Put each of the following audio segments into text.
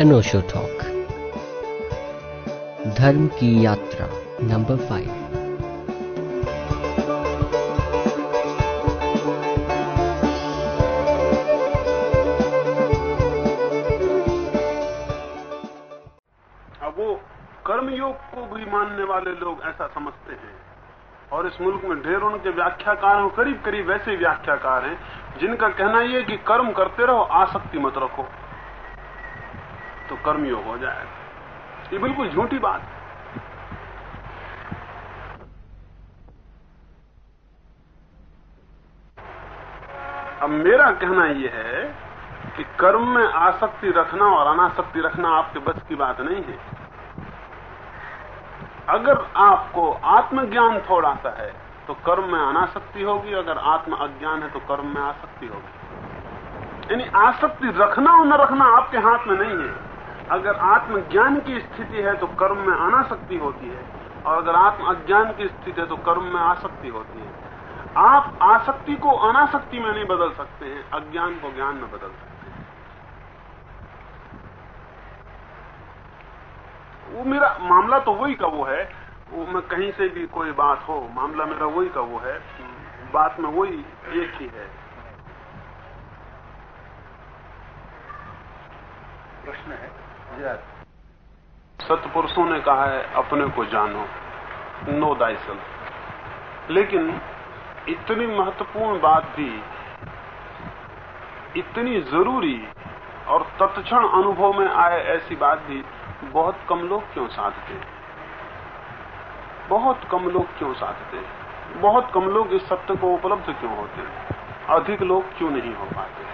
अनोशो talk धर्म की यात्रा नंबर फाइव अब वो कर्मयोग को भी मानने वाले लोग ऐसा समझते हैं। और इस मुल्क में ढेर उनके व्याख्याकार हैं करीब करीब वैसे व्याख्याकार हैं, जिनका कहना यह कि कर्म करते रहो, आसक्ति मत रखो। तो कर्मयोग हो जाएगा। ये बिल्कुल झूठी बात। है अब मेरा कहना यह है कि कर्म में आसक्ति रखना और अनासक्ति रखना आपके बस की बात नहीं है। अगर आपको आत्मज्ञान थोड़ा सा है तो कर्म में अनासक्ति होगी। अगर आत्म अज्ञान है तो कर्म में आसक्ति होगी। यानी आसक्ति रखना और न रखना आपके हाथ में नहीं है। अगर आत्मज्ञान की स्थिति है तो कर्म में अनासक्ति होती है, और अगर आत्म अज्ञान की स्थिति है तो कर्म में आसक्ति होती है। आप आसक्ति को अनासक्ति में नहीं बदल सकते हैं, अज्ञान को ज्ञान में बदल सकते हैं। वो मेरा मामला तो वही का वो है, वो मैं कहीं से भी कोई बात हो, मामला मेरा वही का वो है, बात में वही एक ही है। प्रश्न है सतपुरुषों ने कहा है, अपने को जानो। नो दाइसल लेकिन इतनी महत्वपूर्ण बात भी, इतनी ज़रूरी और तत्क्षण अनुभव में आए ऐसी बात भी बहुत कम लोग क्यों साधते हैं? बहुत कम लोग क्यों साधते हैं? बहुत कम लोग इस सत्य को उपलब्ध क्यों होते हैं? अधिक लोग क्यों नहीं हो पाते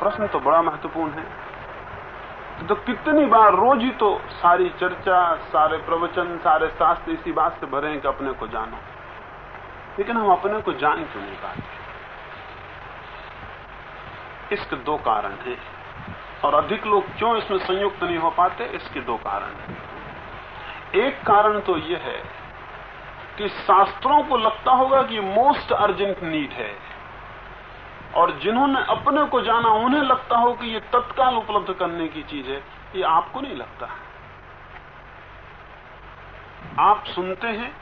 प्रश्न तो बड़ा महत्वपूर्ण है। तो कितनी बार रोज ही तो सारी चर्चा, सारे प्रवचन, सारे शास्त्र इसी बात से भरे हैं कि अपने को जानो। लेकिन हम अपने को जान क्यों नहीं पाते? इसके दो कारण हैं। और अधिक लोग क्यों इसमें संयुक्त नहीं हो पाते, इसके दो कारण हैं। एक कारण तो यह है कि शास्त्रों को लगता होगा कि मोस्ट अर्जेंट नीड है। और जिन्होंने अपने को जाना, उन्हें लगता हो कि ये तत्काल उपलब्ध करने की चीज़ है। ये आपको नहीं लगता। आप सुनते हैं,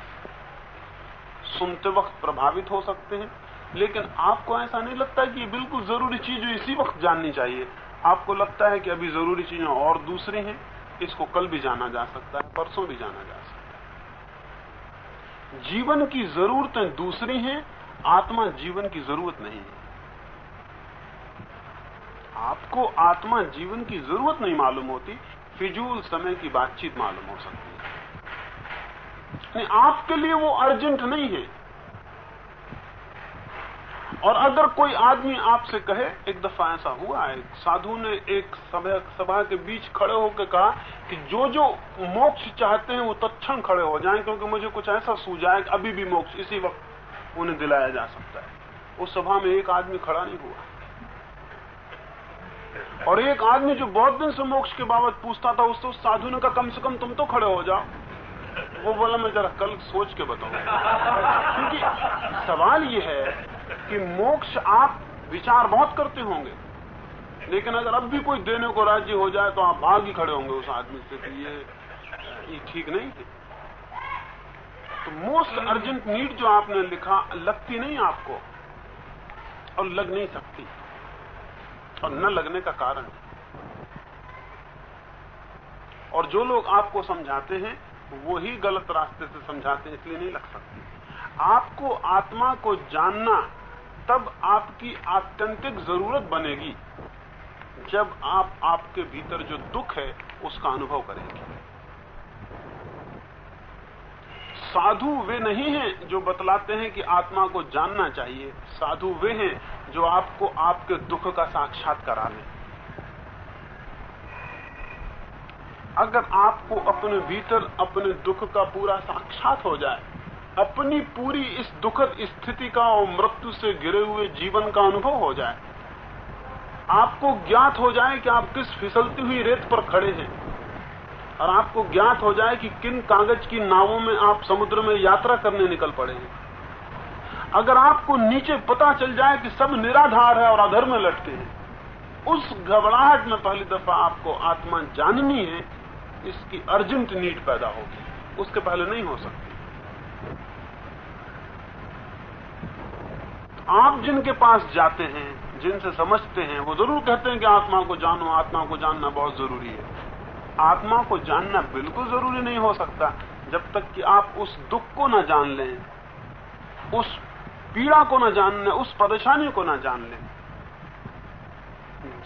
सुनते वक्त प्रभावित हो सकते हैं, लेकिन आपको ऐसा नहीं लगता कि ये बिल्कुल ज़रूरी चीज़ इसी वक्त जाननी चाहिए। आपको लगता है कि अभी ज़रूरी चीज़ें और दूसरी हैं, इसको कल भी जाना जा सकता है, परसों भी जाना जा सकता है। जीवन की जरूरतें दूसरी हैं, आत्मा जीवन की ज़रूरत नहीं है। आपको आत्मा जीवन की ज़रूरत नहीं मालूम होती, फिजूल समय की बातचीत मालूम हो सकती है। नहीं आपके लिए वो अर्जेंट नहीं है। और अगर कोई आदमी आपसे कहे, एक दफ़ा ऐसा हुआ है, साधु ने एक सभा सभा के बीच खड़े होकर कहा कि जो जो मोक्ष चाहते हैं वो तत्क्षण खड़े हो जाएँ, क्योंकि मुझे कुछ ऐसा सूझा है कि अभी भी मोक्ष इसी वक्त उन्हें दिलाया जा सकता है। उस सभा में एक आदमी खड़ा नहीं हुआ। और एक आदमी जो बहुत दिन से मोक्ष के बाबत पूछता था, उससे उस साधु ने कहा कम से कम तुम तो खड़े हो जाओ। वो बोला, मैं जरा कल सोच के बताऊँ। क्योंकि सवाल ये है कि मोक्ष आप विचार बहुत करते होंगे, लेकिन अगर अब भी कोई देने को राज़ी हो जाए तो आप भाग ही खड़े होंगे उस आदमी से कि ये ठीक नहीं है। तो मोस्ट अर्जेंट नीड जो आपने लिखा, लगती नहीं आपको और लग नहीं सकती। और न लगने का कारण और जो लोग आपको समझाते हैं, वो ही गलत रास्ते से समझाते हैं, इसलिए नहीं लग सकती। आपको आत्मा को जानना, तब आपकी आत्यंतिक ज़रूरत बनेगी, जब आप आपके भीतर जो दुख है, उसका अनुभव करेंगे। साधु वे नहीं हैं जो बतलाते हैं कि आत्मा को जानना चाहिए। साधु वे हैं जो आपको आपके दुख का साक्षात करा लें अगर आपको अपने भीतर अपने दुख का पूरा साक्षात हो जाए, अपनी पूरी इस दुखद स्थिति का और मृत्यु से गिरे हुए जीवन का अनुभव हो जाए, आपको ज्ञात हो जाए कि आप किस फिसलती हुई रेत पर खड़े हैं। और आपको ज्ञात हो जाए कि किन कागज़ की नावों में आप समुद्र में यात्रा करने निकल पड़े हैं। अगर आपको नीचे पता चल जाए कि सब निराधार है और अधर में लटके हैं, उस घबराहट में पहली दफ़ा आपको आत्मा जाननी है, इसकी अर्जेंट नीड पैदा होगी। उसके पहले नहीं हो सकती। आप जिनके पास जाते हैं, जिनसे समझते हैं, वो ज़रूर कहते हैं कि आत्मा को जानो, आत्मा को जानना बहुत ज़रूरी है। आत्मा को जानना बिल्कुल ज़रूरी नहीं हो सकता, जब तक कि आप उस दुख को न जान लें, उस पीड़ा को न जान लें, उस परेशानी को न जान लें।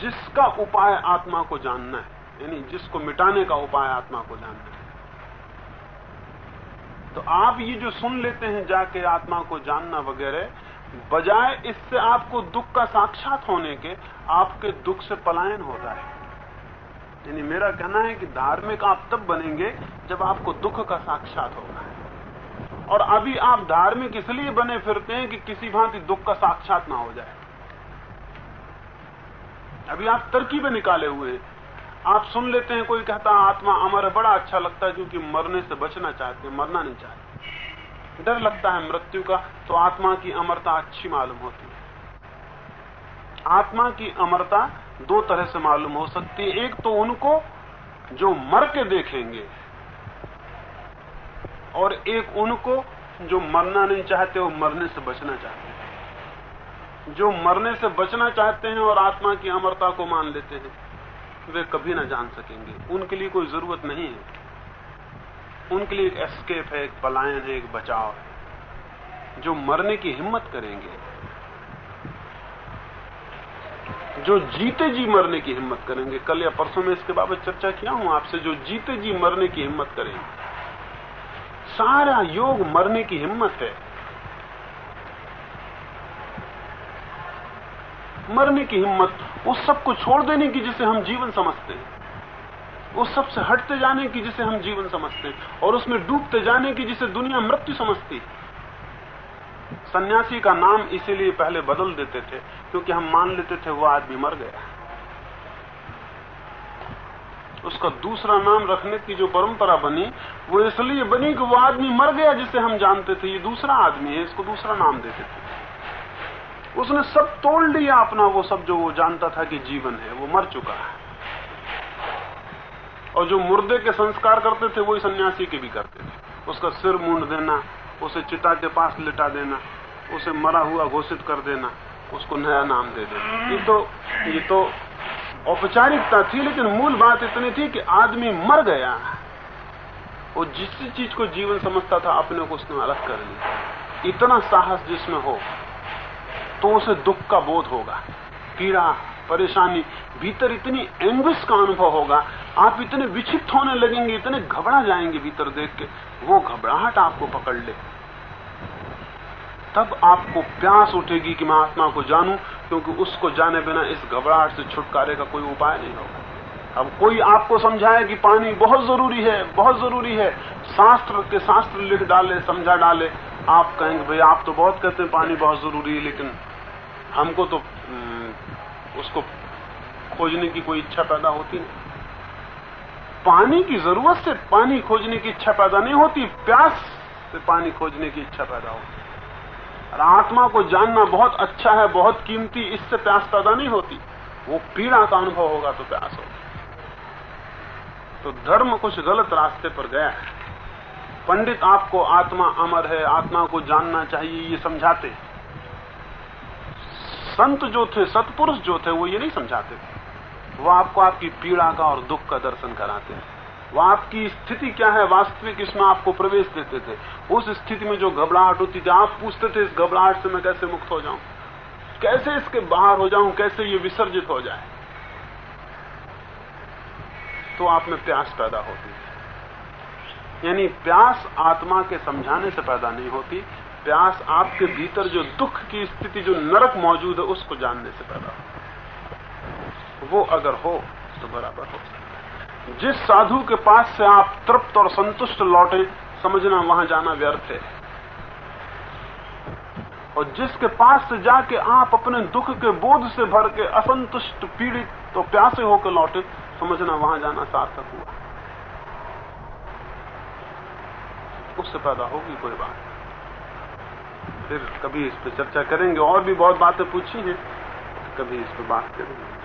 जिसका उपाय आत्मा को जानना है, यानी जिसको मिटाने का उपाय आत्मा को जानना है। तो आप ये जो सुन लेते हैं, जाके आत्मा को जानना वगैरह, बजाय इससे आपको दुख का साक्षात होने के, आपके दुख से पलायन होता है यानी मेरा कहना है कि धार्मिक आप तब बनेंगे जब आपको दुख का साक्षात होगा। और अभी आप धार्मिक इसलिए बने फिरते हैं कि किसी भांति दुख का साक्षात ना हो जाए। अभी आप तरकीबें निकाले हुए हैं। आप सुन लेते हैं, कोई कहता, आत्मा अमर है, बड़ा अच्छा लगता है, क्योंकि मरने से बचना चाहते हैं, मरना नहीं चाहते। डर लगता है मृत्यु का तो आत्मा की अमरता अच्छी मालूम होती है। आत्मा की अमरता दो तरह से मालूम हो सकती है। एक तो उनको जो मर के देखेंगे और एक उनको जो मरना नहीं चाहते, वो मरने से बचना चाहते हैं। जो मरने से बचना चाहते हैं और आत्मा की अमरता को मान लेते हैं, वे कभी ना जान सकेंगे। उनके लिए कोई ज़रूरत नहीं है। उनके लिए एक एस्केप है, एक पलायन है, एक बचाव है। जो मरने की हिम्मत करेंगे जो जीते जी मरने की हिम्मत करेंगे। कल या परसों में इसके बाबत चर्चा किया हूँ आपसे, जो जीते जी मरने की हिम्मत करेंगे। सारा योग मरने की हिम्मत है। मरने की हिम्मत, उस सबको छोड़ देने की जिसे हम जीवन समझते हैं। उस सबसे हटते जाने की जिसे हम जीवन समझते हैं। और उसमें डूबते जाने की जिसे दुनिया मृत्यु समझती सन्यासी का नाम इसीलिए पहले बदल देते थे, क्योंकि हम मान लेते थे वो आदमी मर गया। उसका दूसरा नाम रखने की जो परंपरा बनी, वो इसलिए बनी कि वो आदमी मर गया जिसे हम जानते थे, ये दूसरा आदमी है, इसको दूसरा नाम देते थे। उसने सब तोड़ लिया अपना, वो सब जो वो जानता था कि जीवन है, वो मर चुका है। और जो मुर्दे के संस्कार करते थे, वही सन्यासी के भी करते थे। उसका सिर मूंड देना, उसे चिता के पास लिटा देना उसे मरा हुआ घोषित कर देना, उसको नया नाम दे देना। ये तो ये तो औपचारिकता थी, लेकिन मूल बात इतनी थी कि आदमी मर गया। वो जिस चीज़ को जीवन समझता था, अपने को उसने अलग कर लिया। इतना साहस जिसमें हो तो उसे दुख का बोध होगा। पीड़ा, परेशानी, भीतर इतनी एंग्विश का अनुभव होगा। आप इतने विक्षिप्त होने लगेंगे, इतने घबरा जाएँगे भीतर देख के। वो घबराहट आपको पकड़ ले। तब आपको प्यास उठेगी कि मैं आत्मा को जानूं, क्योंकि उसको जाने बिना इस घबराहट से छुटकारे का कोई उपाय नहीं होगा। अब कोई आपको समझाए कि पानी बहुत ज़रूरी है, बहुत ज़रूरी है, शास्त्र के शास्त्र लिख डाले, समझा डाले, आप कहेंगे, भाई आप तो बहुत कहते हैं पानी बहुत ज़रूरी है, लेकिन हमको तो उसको खोजने की कोई इच्छा पैदा होती नहीं। पानी की ज़रूरत से पानी खोजने की इच्छा पैदा नहीं होती, प्यास से पानी खोजने की इच्छा पैदा होती और आत्मा को जानना बहुत अच्छा है, बहुत कीमती, इससे प्यास पैदा नहीं होती। वो पीड़ा का अनुभव होगा तो प्यास होगी। तो धर्म कुछ गलत रास्ते पर गया है। पंडित आपको आत्मा अमर है, आत्मा को जानना चाहिए, ये समझाते संत जो थे, सतपुरुष जो थे, वो ये नहीं समझाते थे। वो आपको आपकी पीड़ा का और दुख का दर्शन कराते हैं। वो आपकी स्थिति क्या है? वास्तविक इसमें आपको प्रवेश देते थे। उस स्थिति में जो घबराहट होती थी, आप पूछते थे, इस घबराहट से मैं कैसे मुक्त हो जाऊँ? कैसे इसके बाहर हो जाऊँ? कैसे ये विसर्जित हो जाए? तो आप में प्यास पैदा होती है यानी प्यास आत्मा के समझाने से पैदा नहीं होती, प्यास आपके भीतर जो दुख की स्थिति, जो नरक मौजूद है, उसको जानने से पैदा होती। वो अगर हो तो बराबर हो। जिस साधु के पास से आप तृप्त और संतुष्ट लौटे, समझना वहाँ जाना व्यर्थ है। और जिसके पास से जाके आप अपने दुख के बोध से भर के असंतुष्ट, पीड़ित तो प्यासे होकर लौटे, समझना वहाँ जाना सार्थक हुआ। उससे पैदा होगी कोई बात फिर कभी इस पर चर्चा करेंगे, और भी बहुत बातें पूछी हैं, कभी इस पर बात करेंगे।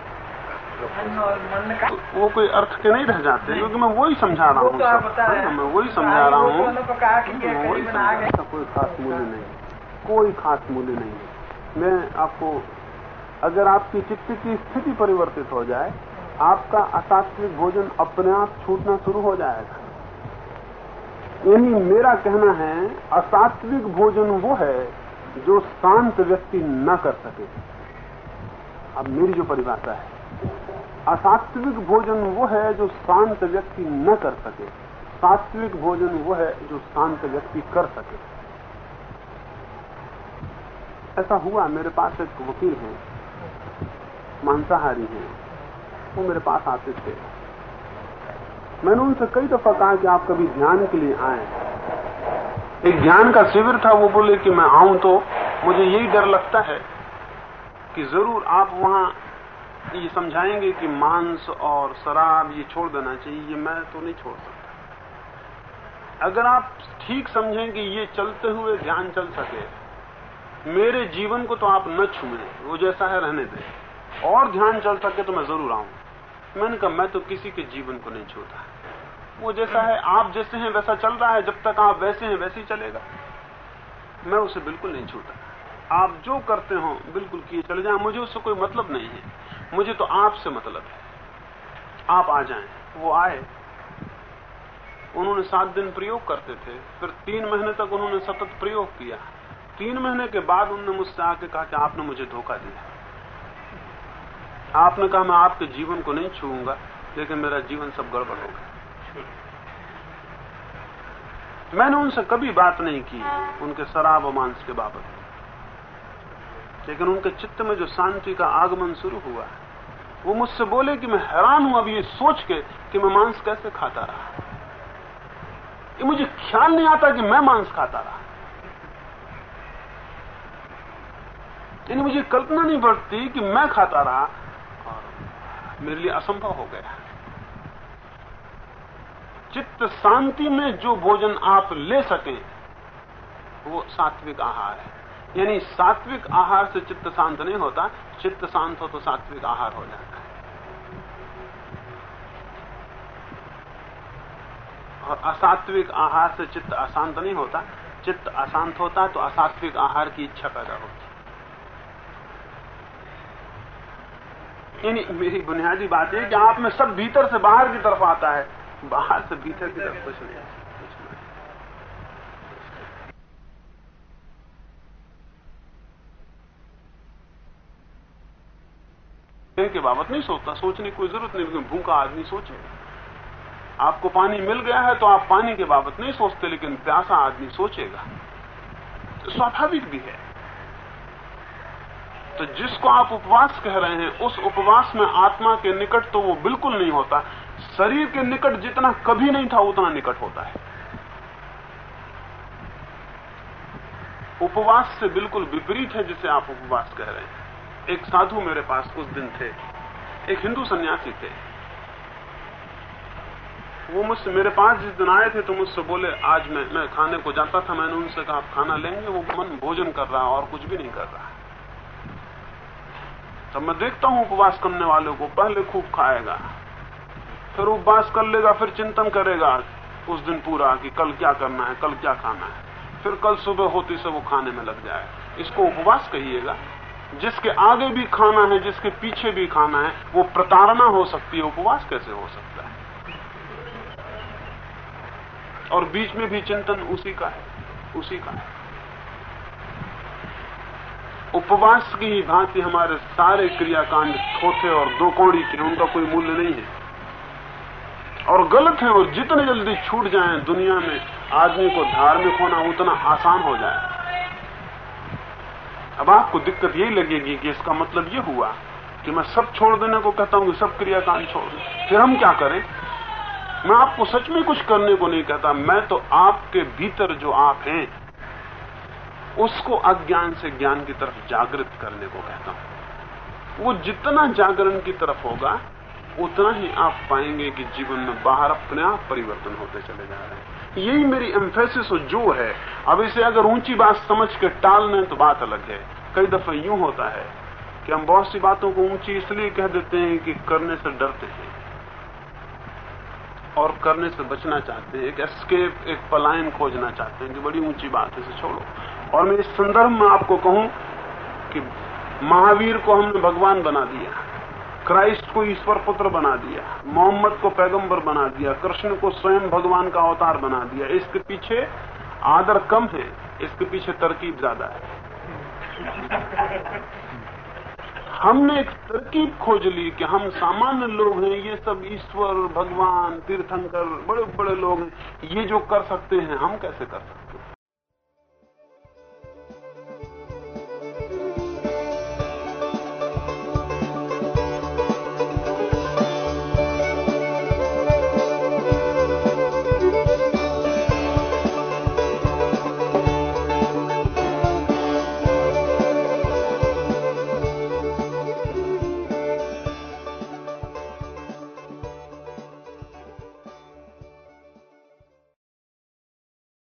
वो कोई अर्थ के नहीं रह जाते क्योंकि मैं वही समझा रहा हूँ। हाँ, मैं वही समझा रहा हूँ। वही समझा कोई खास मूल्य नहीं कोई खास मूल्य नहीं है। मैं आपको अगर आपकी चित्त की स्थिति परिवर्तित हो जाए आपका असात्विक भोजन अपने आप छूटना शुरू हो जाएगा। यही मेरा कहना है असात्विक भोजन वो है जो शांत व्यक्ति न कर सके। अब मेरी जो परिभाषा है असात्विक भोजन वो है जो शांत व्यक्ति न कर सके। सात्विक भोजन वो है जो शांत व्यक्ति कर सके। ऐसा हुआ, मेरे पास एक वकील है, मांसाहारी है। वो मेरे पास आते थे। मैंने उनसे कई दफ़ा कहा कि आप कभी ध्यान के लिए आए। एक ध्यान का शिविर था, वो बोले कि मैं आऊँ तो मुझे यही डर लगता है कि ज़रूर आप वहाँ ये समझाएँगे कि मांस और शराब ये छोड़ देना चाहिए, ये मैं तो नहीं छोड़ सकता। अगर आप ठीक समझें कि ये चलते हुए ध्यान चल सके, मेरे जीवन को तो आप न छुए, वो जैसा है रहने दें। और ध्यान चल सके तो मैं ज़रूर आऊँ। मैंने कहा, मैं तो किसी के जीवन को नहीं छूता। वो जैसा है, आप जैसे हैं, वैसा चल रहा है, जब तक आप वैसे हैं, वैसे ही चलेगा। मैं उसे बिल्कुल नहीं छूता। आप जो करते हो, बिल्कुल किए चले जाए। मुझे उससे कोई मतलब नहीं है। मुझे तो आपसे मतलब है। आप आ जाएँ। वो आए। उन्होंने सात दिन प्रयोग करते थे। फिर तीन महीने तक उन्होंने सतत प्रयोग किया। तीन महीने के बाद उन्होंने मुझसे आके कहा कि आपने मुझे धोखा दिया। आपने कहा, मैं आपके जीवन को नहीं छूँगा लेकिन मेरा जीवन सब गड़बड़ हो गया। मैंने उनसे कभी बात नहीं की, उनके शराब और मांस के बाबत। लेकिन उनके चित्त में जो शांति का आगमन शुरू हुआ है, वो मुझसे बोले कि मैं हैरान हूँ अब ये सोच के कि मैं मांस कैसे खाता रहा। ये मुझे ख्याल नहीं आता कि मैं मांस खाता रहा। यानी मुझे कल्पना नहीं बढ़ती कि मैं खाता रहा और मेरे लिए असंभव हो गया। चित्त शांति में जो भोजन आप ले सकें, वो सात्विक आहार है। यानी सात्विक आहार से चित्त शांत नहीं होता, चित्त शांत हो तो सात्विक आहार हो जाता है। और असात्विक आहार से चित्त अशांत नहीं होता, चित्त अशांत होता तो असात्विक आहार की इच्छा पैदा होती। यानी मेरी बुनियादी बात यह कि आप में सब भीतर से बाहर की तरफ़ आता है, बाहर से भीतर की तरफ़ कुछ नहीं। के बाबत नहीं सोचता, सोचने की कोई ज़रूरत नहीं, लेकिन भूखा आदमी सोचे। आपको पानी मिल गया है तो आप पानी के बाबत नहीं सोचते, लेकिन प्यासा आदमी सोचेगा। तो स्वाभाविक भी है। तो जिसको आप उपवास कह रहे हैं, उस उपवास में आत्मा के निकट तो वो बिल्कुल नहीं होता। शरीर के निकट जितना कभी नहीं था, उतना निकट होता है। उपवास से बिल्कुल विपरीत है जिसे आप उपवास कह रहे हैं। एक साधु मेरे पास उस दिन थे। एक हिंदू सन्यासी थे। वो मुझसे, मेरे पास जिस दिन आए थे तो मुझसे बोले, आज मैं मैं खाने को जाता था, मैंने उनसे कहा, आप खाना लेंगे, वो मन भोजन कर रहा है और कुछ भी नहीं कर रहा तब मैं देखता हूँ उपवास करने वालों को, पहले खूब खाएगा, फिर उपवास कर लेगा, फिर चिंतन करेगा, उस दिन पूरा कि कल क्या करना है, कल क्या खाना है। फिर कल सुबह होती से वो खाने में लग जाए। इसको उपवास कहिएगा। जिसके आगे भी खाना है, जिसके पीछे भी खाना है, वो प्रताड़ना हो सकती है, उपवास कैसे हो सकता है? और बीच में भी चिंतन उसी का है, उसी का है। उपवास की ही भांति हमारे सारे क्रियाकांड थोथे और दो कौड़ी के उनका कोई मूल्य नहीं है। और गलत है, और जितने जल्दी छूट जाएँ दुनिया में, आदमी को धार्मिक होना उतना आसान हो जाए। अब आपको दिक्कत यही लगेगी कि इसका मतलब ये हुआ कि मैं सब छोड़ देने को कहता हूँ कि सब क्रियाकांड छोड़ फिर हम क्या करें? मैं आपको सच में कुछ करने को नहीं कहता। मैं तो आपके भीतर जो आप हैं, उसको अज्ञान से ज्ञान की तरफ़ जागृत करने को कहता हूँ। वो जितना जागरण की तरफ़ होगा, उतना ही आप पाएँगे कि जीवन में बाहर अपने आप परिवर्तन होते चले जा रहे हैं। यही मेरी एम्फेसिस जो है। अब इसे अगर ऊँची बात समझ के टाल लें तो बात अलग है। कई दफे यूँ होता है कि हम बहुत सी बातों को ऊँची इसलिए कह देते हैं कि करने से डरते हैं और करने से बचना चाहते हैं, एक एस्केप एक पलायन खोजना चाहते हैं कि बड़ी ऊँची बात है, इसे छोड़ो। और मैं इस संदर्भ में आपको कहूँ कि महावीर को हमने भगवान बना दिया। क्राइस्ट को ईश्वर पुत्र बना दिया, मोहम्मद को पैगंबर बना दिया, कृष्ण को स्वयं भगवान का अवतार बना दिया। इसके पीछे आदर कम है, इसके पीछे तरकीब ज़्यादा है। हमने एक तरकीब खोज ली कि हम सामान्य लोग हैं, ये सब ईश्वर, भगवान, तीर्थंकर बड़े बड़े लोग हैं, ये जो कर सकते हैं, हम कैसे कर सकते